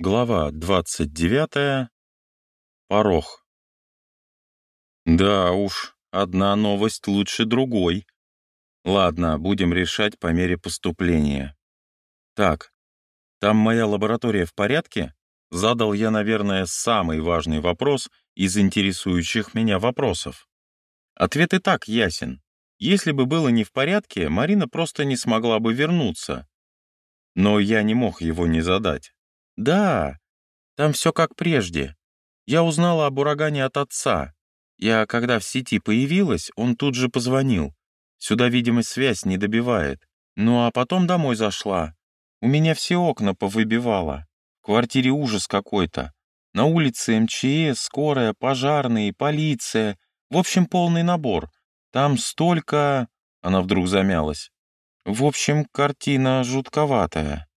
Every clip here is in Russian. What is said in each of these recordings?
Глава двадцать девятая. Порог. Да уж, одна новость лучше другой. Ладно, будем решать по мере поступления. Так, там моя лаборатория в порядке? Задал я, наверное, самый важный вопрос из интересующих меня вопросов. Ответ и так ясен. Если бы было не в порядке, Марина просто не смогла бы вернуться. Но я не мог его не задать. Да, там все как прежде. Я узнала об урагане от отца. Я, когда в сети появилась, он тут же позвонил. Сюда, видимо, связь не добивает. Ну а потом домой зашла. У меня все окна повыбивало. В квартире ужас какой-то. На улице МЧС, скорая, пожарные, полиция. В общем, полный набор. Там столько...» Она вдруг замялась. «В общем, картина жутковатая».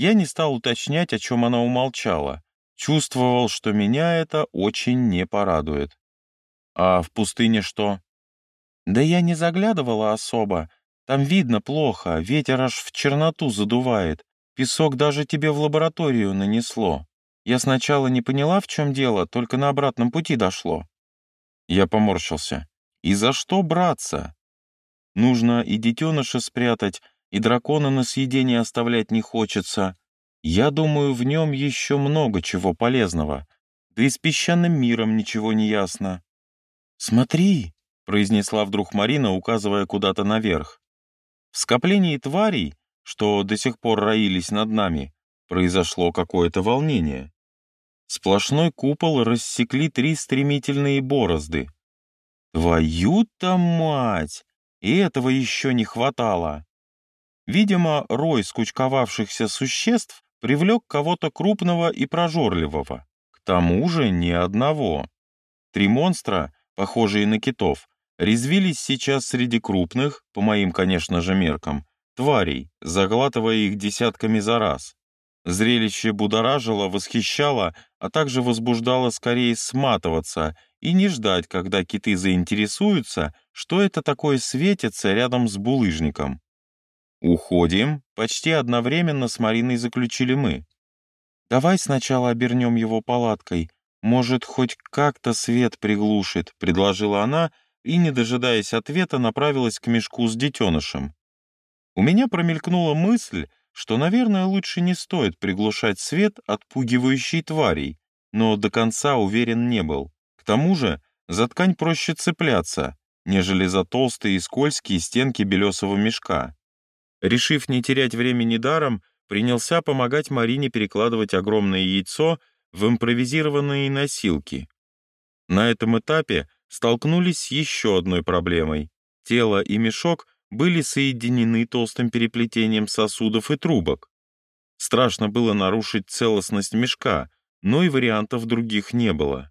Я не стал уточнять, о чем она умолчала. Чувствовал, что меня это очень не порадует. «А в пустыне что?» «Да я не заглядывала особо. Там видно плохо, ветер аж в черноту задувает. Песок даже тебе в лабораторию нанесло. Я сначала не поняла, в чем дело, только на обратном пути дошло». Я поморщился. И за что браться? Нужно и детеныша спрятать, и дракона на съедение оставлять не хочется. Я думаю, в нем еще много чего полезного. Да и с песчаным миром ничего не ясно. «Смотри», — произнесла вдруг Марина, указывая куда-то наверх. В скоплении тварей, что до сих пор роились над нами, произошло какое-то волнение. Сплошной купол рассекли три стремительные борозды — Твою-то мать! И этого еще не хватало. Видимо, рой скучковавшихся существ привлек кого-то крупного и прожорливого. К тому же ни одного. Три монстра, похожие на китов, резвились сейчас среди крупных, по моим, конечно же, меркам, тварей, заглатывая их десятками за раз. Зрелище будоражило, восхищало, а также возбуждало скорее сматываться и не ждать, когда киты заинтересуются, что это такое светится рядом с булыжником. «Уходим», — почти одновременно с Мариной заключили мы. «Давай сначала обернем его палаткой. Может, хоть как-то свет приглушит», — предложила она и, не дожидаясь ответа, направилась к мешку с детенышем. У меня промелькнула мысль, что, наверное, лучше не стоит приглушать свет отпугивающей тварей, но до конца уверен не был. К тому же за ткань проще цепляться, нежели за толстые и скользкие стенки белесого мешка. Решив не терять времени даром, принялся помогать Марине перекладывать огромное яйцо в импровизированные носилки. На этом этапе столкнулись с еще одной проблемой. Тело и мешок были соединены толстым переплетением сосудов и трубок. Страшно было нарушить целостность мешка, но и вариантов других не было.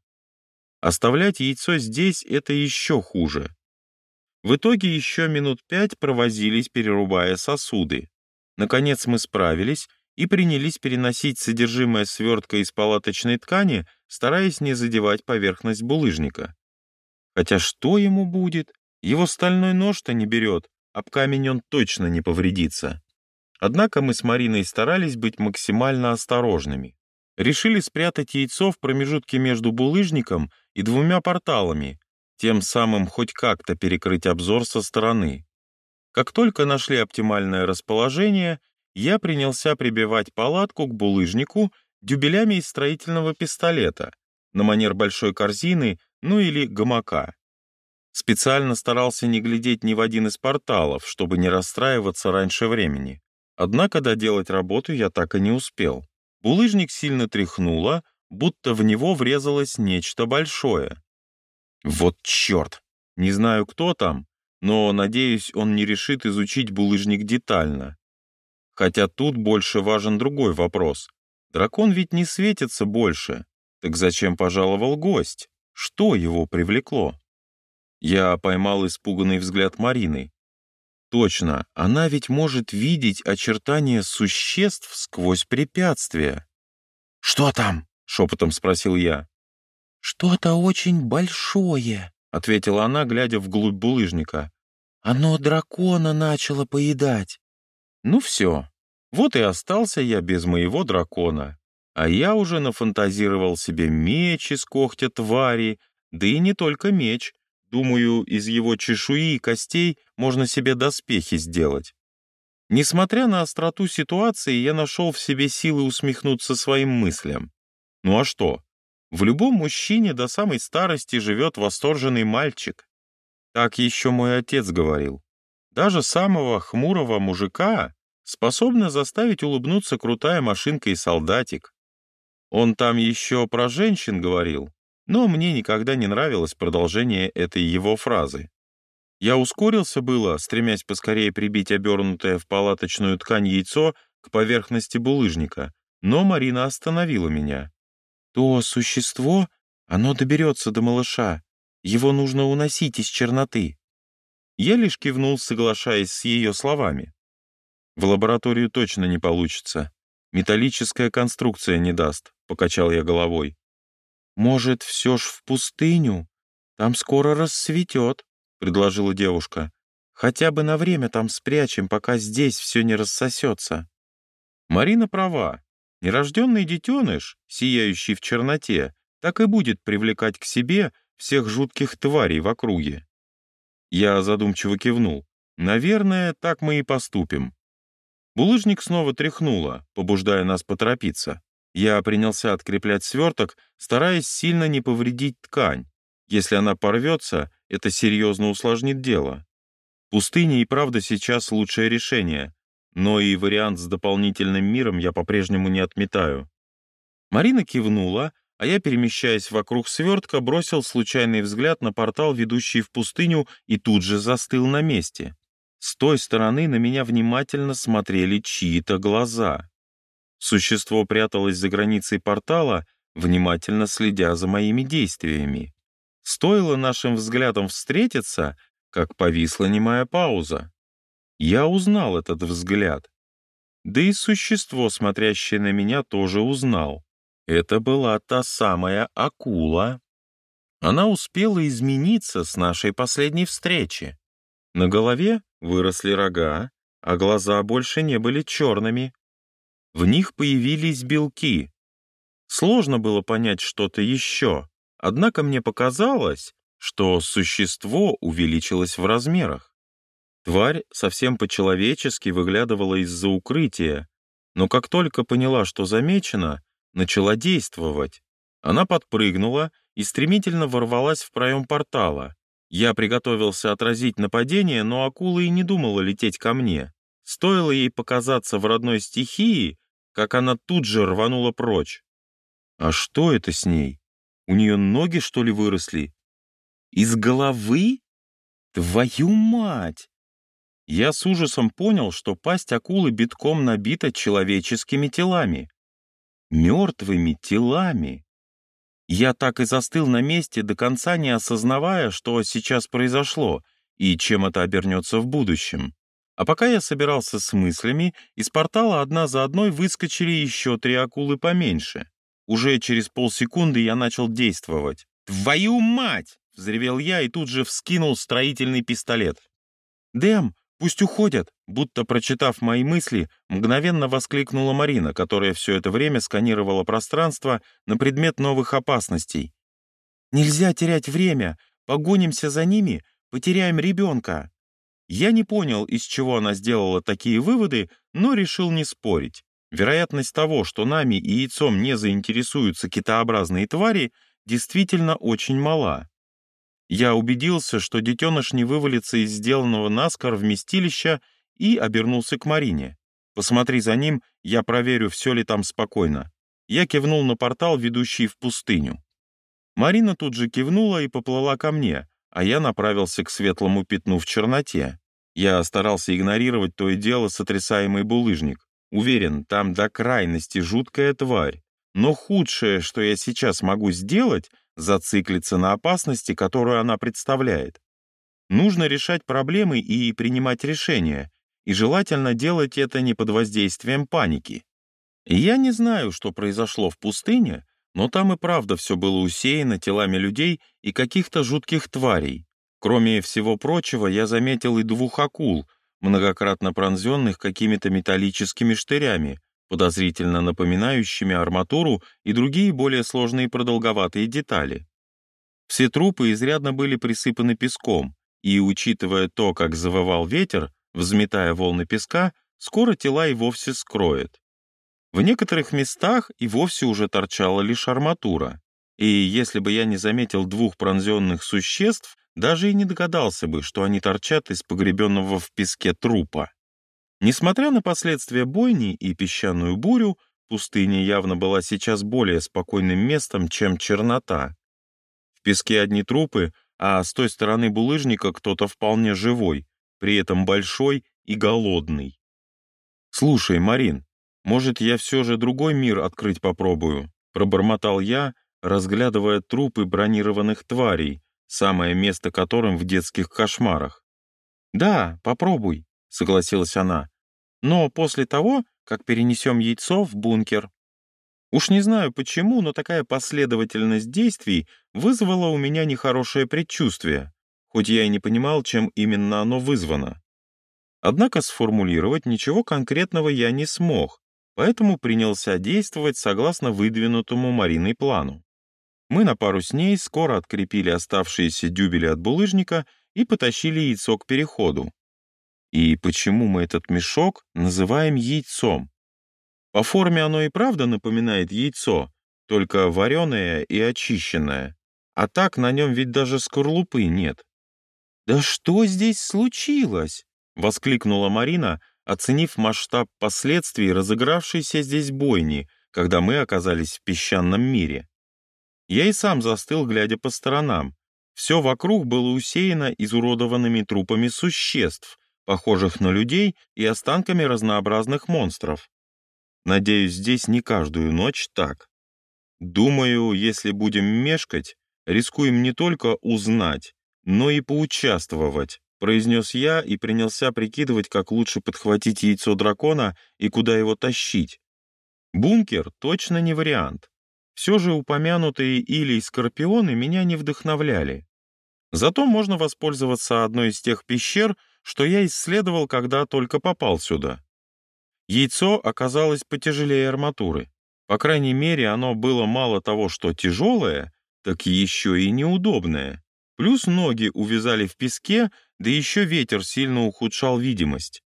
Оставлять яйцо здесь — это еще хуже. В итоге еще минут пять провозились, перерубая сосуды. Наконец мы справились и принялись переносить содержимое свертка из палаточной ткани, стараясь не задевать поверхность булыжника. Хотя что ему будет? Его стальной нож-то не берет, об камень он точно не повредится. Однако мы с Мариной старались быть максимально осторожными. Решили спрятать яйцо в промежутке между булыжником и двумя порталами, тем самым хоть как-то перекрыть обзор со стороны. Как только нашли оптимальное расположение, я принялся прибивать палатку к булыжнику дюбелями из строительного пистолета, на манер большой корзины, ну или гамака. Специально старался не глядеть ни в один из порталов, чтобы не расстраиваться раньше времени. Однако доделать работу я так и не успел. Булыжник сильно тряхнуло, будто в него врезалось нечто большое. Вот черт! Не знаю, кто там, но, надеюсь, он не решит изучить булыжник детально. Хотя тут больше важен другой вопрос. Дракон ведь не светится больше. Так зачем пожаловал гость? Что его привлекло? Я поймал испуганный взгляд Марины. Точно, она ведь может видеть очертания существ сквозь препятствия. «Что там?» шепотом спросил я. «Что-то очень большое», — ответила она, глядя вглубь булыжника. «Оно дракона начало поедать». Ну все, вот и остался я без моего дракона. А я уже нафантазировал себе меч из когтя твари, да и не только меч. Думаю, из его чешуи и костей можно себе доспехи сделать. Несмотря на остроту ситуации, я нашел в себе силы усмехнуться своим мыслям. Ну а что? В любом мужчине до самой старости живет восторженный мальчик. Так еще мой отец говорил. Даже самого хмурого мужика способна заставить улыбнуться крутая машинка и солдатик. Он там еще про женщин говорил, но мне никогда не нравилось продолжение этой его фразы. Я ускорился было, стремясь поскорее прибить обернутое в палаточную ткань яйцо к поверхности булыжника, но Марина остановила меня. То существо, оно доберется до малыша. Его нужно уносить из черноты. Я лишь кивнул, соглашаясь с ее словами. В лабораторию точно не получится. Металлическая конструкция не даст, покачал я головой. Может, все ж в пустыню? Там скоро рассветет, предложила девушка. Хотя бы на время там спрячем, пока здесь все не рассосется. Марина права. Нерожденный детеныш, сияющий в черноте, так и будет привлекать к себе всех жутких тварей в округе. Я задумчиво кивнул. Наверное, так мы и поступим. Булыжник снова тряхнуло, побуждая нас поторопиться. Я принялся откреплять сверток, стараясь сильно не повредить ткань. Если она порвется, это серьезно усложнит дело. Пустыня и правда сейчас лучшее решение но и вариант с дополнительным миром я по-прежнему не отметаю. Марина кивнула, а я, перемещаясь вокруг свертка, бросил случайный взгляд на портал, ведущий в пустыню, и тут же застыл на месте. С той стороны на меня внимательно смотрели чьи-то глаза. Существо пряталось за границей портала, внимательно следя за моими действиями. Стоило нашим взглядом встретиться, как повисла немая пауза. Я узнал этот взгляд. Да и существо, смотрящее на меня, тоже узнал. Это была та самая акула. Она успела измениться с нашей последней встречи. На голове выросли рога, а глаза больше не были черными. В них появились белки. Сложно было понять что-то еще, однако мне показалось, что существо увеличилось в размерах. Тварь совсем по-человечески выглядывала из-за укрытия, но как только поняла, что замечена, начала действовать. Она подпрыгнула и стремительно ворвалась в проем портала. Я приготовился отразить нападение, но акула и не думала лететь ко мне. Стоило ей показаться в родной стихии, как она тут же рванула прочь. А что это с ней? У нее ноги, что ли, выросли? Из головы? Твою мать! Я с ужасом понял, что пасть акулы битком набита человеческими телами. Мертвыми телами. Я так и застыл на месте, до конца не осознавая, что сейчас произошло и чем это обернется в будущем. А пока я собирался с мыслями, из портала одна за одной выскочили еще три акулы поменьше. Уже через полсекунды я начал действовать. «Твою мать!» — взревел я и тут же вскинул строительный пистолет. «Дэм, «Пусть уходят!» Будто прочитав мои мысли, мгновенно воскликнула Марина, которая все это время сканировала пространство на предмет новых опасностей. «Нельзя терять время! Погонимся за ними, потеряем ребенка!» Я не понял, из чего она сделала такие выводы, но решил не спорить. Вероятность того, что нами и яйцом не заинтересуются китообразные твари, действительно очень мала. Я убедился, что детеныш не вывалится из сделанного наскоро вместилища и обернулся к Марине. «Посмотри за ним, я проверю, все ли там спокойно». Я кивнул на портал, ведущий в пустыню. Марина тут же кивнула и поплыла ко мне, а я направился к светлому пятну в черноте. Я старался игнорировать то и дело сотрясаемый булыжник. Уверен, там до крайности жуткая тварь. Но худшее, что я сейчас могу сделать, зациклиться на опасности, которую она представляет. Нужно решать проблемы и принимать решения, и желательно делать это не под воздействием паники. я не знаю, что произошло в пустыне, но там и правда все было усеяно телами людей и каких-то жутких тварей. Кроме всего прочего, я заметил и двух акул, многократно пронзенных какими-то металлическими штырями, подозрительно напоминающими арматуру и другие более сложные продолговатые детали. Все трупы изрядно были присыпаны песком, и, учитывая то, как завывал ветер, взметая волны песка, скоро тела и вовсе скроет. В некоторых местах и вовсе уже торчала лишь арматура, и если бы я не заметил двух пронзенных существ, даже и не догадался бы, что они торчат из погребенного в песке трупа. Несмотря на последствия бойни и песчаную бурю, пустыня явно была сейчас более спокойным местом, чем чернота. В песке одни трупы, а с той стороны булыжника кто-то вполне живой, при этом большой и голодный. «Слушай, Марин, может, я все же другой мир открыть попробую?» Пробормотал я, разглядывая трупы бронированных тварей, самое место которым в детских кошмарах. «Да, попробуй», — согласилась она. «Но после того, как перенесем яйцо в бункер». Уж не знаю почему, но такая последовательность действий вызвала у меня нехорошее предчувствие, хоть я и не понимал, чем именно оно вызвано. Однако сформулировать ничего конкретного я не смог, поэтому принялся действовать согласно выдвинутому Мариной плану. Мы на пару с ней скоро открепили оставшиеся дюбели от булыжника и потащили яйцо к переходу. И почему мы этот мешок называем яйцом? По форме оно и правда напоминает яйцо, только вареное и очищенное. А так на нем ведь даже скорлупы нет. «Да что здесь случилось?» — воскликнула Марина, оценив масштаб последствий разыгравшейся здесь бойни, когда мы оказались в песчаном мире. Я и сам застыл, глядя по сторонам. Все вокруг было усеяно изуродованными трупами существ, похожих на людей и останками разнообразных монстров. Надеюсь, здесь не каждую ночь так. Думаю, если будем мешкать, рискуем не только узнать, но и поучаствовать, произнес я и принялся прикидывать, как лучше подхватить яйцо дракона и куда его тащить. Бункер точно не вариант. Все же упомянутые Или скорпионы меня не вдохновляли. Зато можно воспользоваться одной из тех пещер, что я исследовал, когда только попал сюда. Яйцо оказалось потяжелее арматуры. По крайней мере, оно было мало того, что тяжелое, так еще и неудобное. Плюс ноги увязали в песке, да еще ветер сильно ухудшал видимость.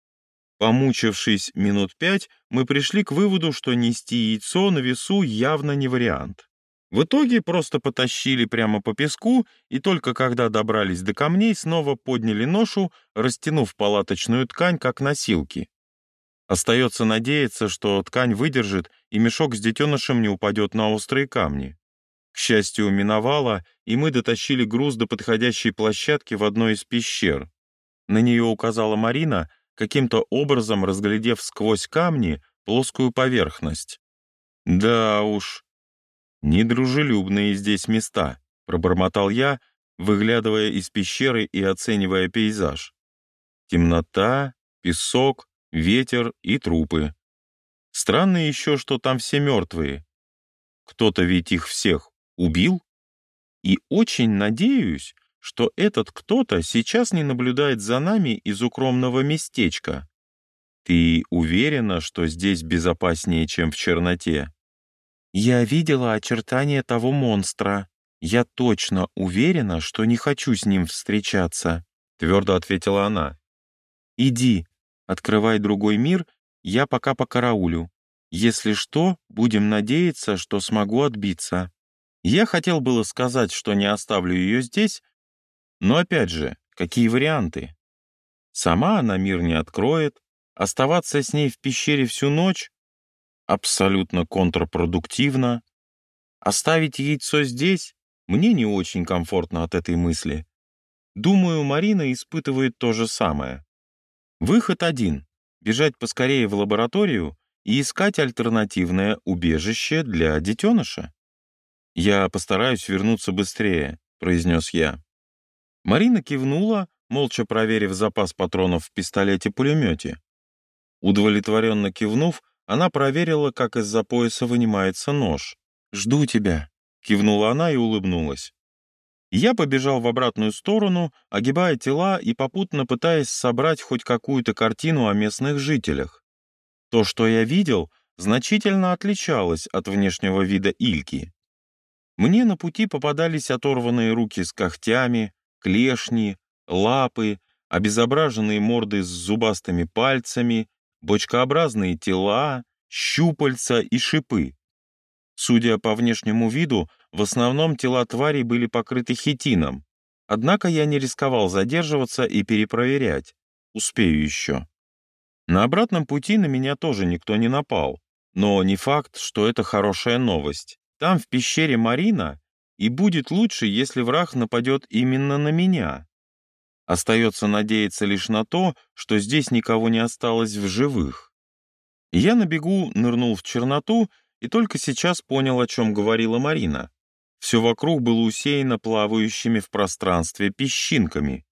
Помучившись минут пять, мы пришли к выводу, что нести яйцо на весу явно не вариант. В итоге просто потащили прямо по песку, и только когда добрались до камней, снова подняли ношу, растянув палаточную ткань, как носилки. Остается надеяться, что ткань выдержит, и мешок с детенышем не упадет на острые камни. К счастью, миновало, и мы дотащили груз до подходящей площадки в одной из пещер. На нее указала Марина, каким-то образом разглядев сквозь камни плоскую поверхность. «Да уж, недружелюбные здесь места», — пробормотал я, выглядывая из пещеры и оценивая пейзаж. Темнота, песок, ветер и трупы. Странно еще, что там все мертвые. Кто-то ведь их всех убил? И очень надеюсь, что этот кто-то сейчас не наблюдает за нами из укромного местечка. Ты уверена, что здесь безопаснее, чем в черноте? Я видела очертания того монстра. Я точно уверена, что не хочу с ним встречаться, твердо ответила она. Иди, Открывай другой мир, я пока по караулю. Если что, будем надеяться, что смогу отбиться. Я хотел было сказать, что не оставлю ее здесь, но опять же, какие варианты? Сама она мир не откроет, оставаться с ней в пещере всю ночь абсолютно контрпродуктивно. Оставить яйцо здесь мне не очень комфортно от этой мысли. Думаю, Марина испытывает то же самое. Выход один — бежать поскорее в лабораторию и искать альтернативное убежище для детеныша. «Я постараюсь вернуться быстрее», — произнес я. Марина кивнула, молча проверив запас патронов в пистолете-пулемете. Удовлетворенно кивнув, она проверила, как из-за пояса вынимается нож. «Жду тебя», — кивнула она и улыбнулась. Я побежал в обратную сторону, огибая тела и попутно пытаясь собрать хоть какую-то картину о местных жителях. То, что я видел, значительно отличалась от внешнего вида Ильки. Мне на пути попадались оторванные руки с когтями, клешни, лапы, обезображенные морды с зубастыми пальцами, бочкообразные тела, щупальца и шипы. Судя по внешнему виду, в основном тела тварей были покрыты хитином, однако я не рисковал задерживаться и перепроверять. Успею еще. На обратном пути на меня тоже никто не напал, но не факт, что это хорошая новость. Там, в пещере Марина, и будет лучше, если враг нападет именно на меня. Остается надеяться лишь на то, что здесь никого не осталось в живых. Я на бегу нырнул в черноту и только сейчас понял, о чем говорила Марина. Все вокруг было усеяно плавающими в пространстве песчинками.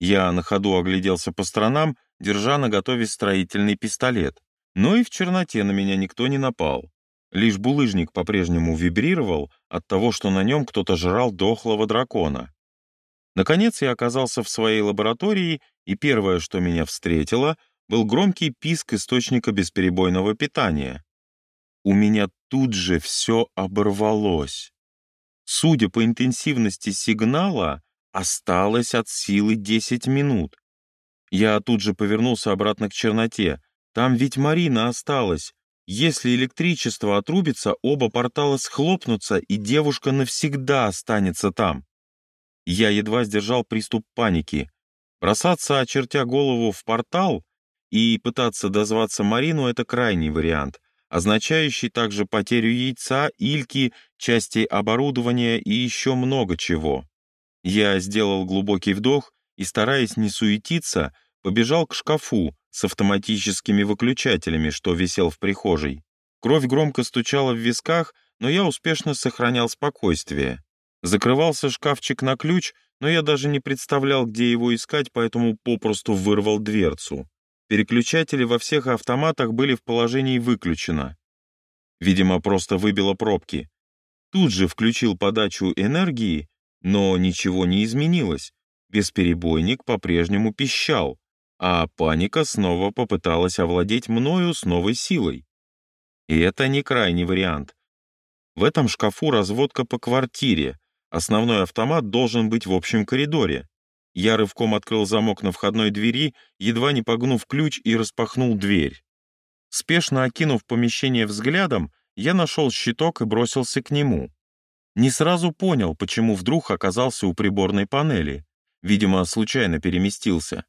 Я на ходу огляделся по сторонам, держа на готове строительный пистолет. Но и в черноте на меня никто не напал. Лишь булыжник по-прежнему вибрировал от того, что на нем кто-то жрал дохлого дракона. Наконец я оказался в своей лаборатории, и первое, что меня встретило, был громкий писк источника бесперебойного питания. У меня тут же все оборвалось. Судя по интенсивности сигнала, осталось от силы 10 минут. Я тут же повернулся обратно к черноте. Там ведь Марина осталась. Если электричество отрубится, оба портала схлопнутся, и девушка навсегда останется там. Я едва сдержал приступ паники. Бросаться, очертя голову в портал, и пытаться дозваться Марину — это крайний вариант, означающий также потерю яйца, ильки, частей оборудования и еще много чего. Я сделал глубокий вдох и, стараясь не суетиться, побежал к шкафу, с автоматическими выключателями, что висел в прихожей. Кровь громко стучала в висках, но я успешно сохранял спокойствие. Закрывался шкафчик на ключ, но я даже не представлял, где его искать, поэтому попросту вырвал дверцу. Переключатели во всех автоматах были в положении «выключено». Видимо, просто выбило пробки. Тут же включил подачу энергии, но ничего не изменилось. Бесперебойник по-прежнему пищал а паника снова попыталась овладеть мною с новой силой. И это не крайний вариант. В этом шкафу разводка по квартире. Основной автомат должен быть в общем коридоре. Я рывком открыл замок на входной двери, едва не погнув ключ и распахнул дверь. Спешно окинув помещение взглядом, я нашел щиток и бросился к нему. Не сразу понял, почему вдруг оказался у приборной панели. Видимо, случайно переместился.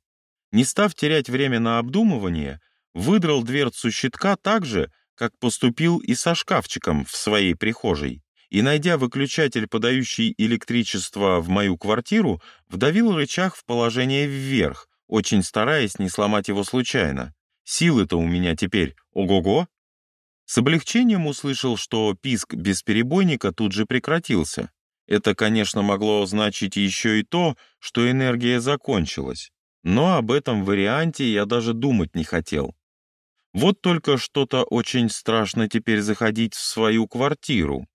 Не став терять время на обдумывание, выдрал дверцу щитка так же, как поступил и со шкафчиком в своей прихожей, и, найдя выключатель, подающий электричество в мою квартиру, вдавил рычаг в положение вверх, очень стараясь не сломать его случайно. Силы-то у меня теперь ого-го. С облегчением услышал, что писк бесперебойника тут же прекратился. Это, конечно, могло значить еще и то, что энергия закончилась но об этом варианте я даже думать не хотел. Вот только что-то очень страшно теперь заходить в свою квартиру.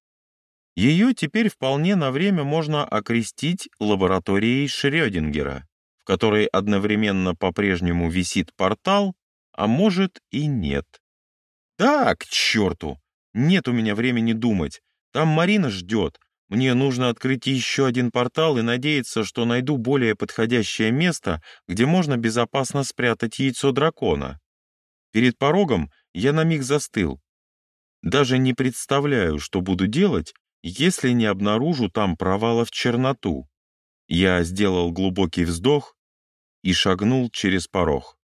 Ее теперь вполне на время можно окрестить лабораторией Шрёдингера, в которой одновременно по-прежнему висит портал, а может и нет. Да, к черту! Нет у меня времени думать. Там Марина ждет, мне нужно открыть еще один портал и надеяться, что найду более подходящее место, где можно безопасно спрятать яйцо дракона. Перед порогом я на миг застыл. Даже не представляю, что буду делать, если не обнаружу там провала в черноту. Я сделал глубокий вздох и шагнул через порог.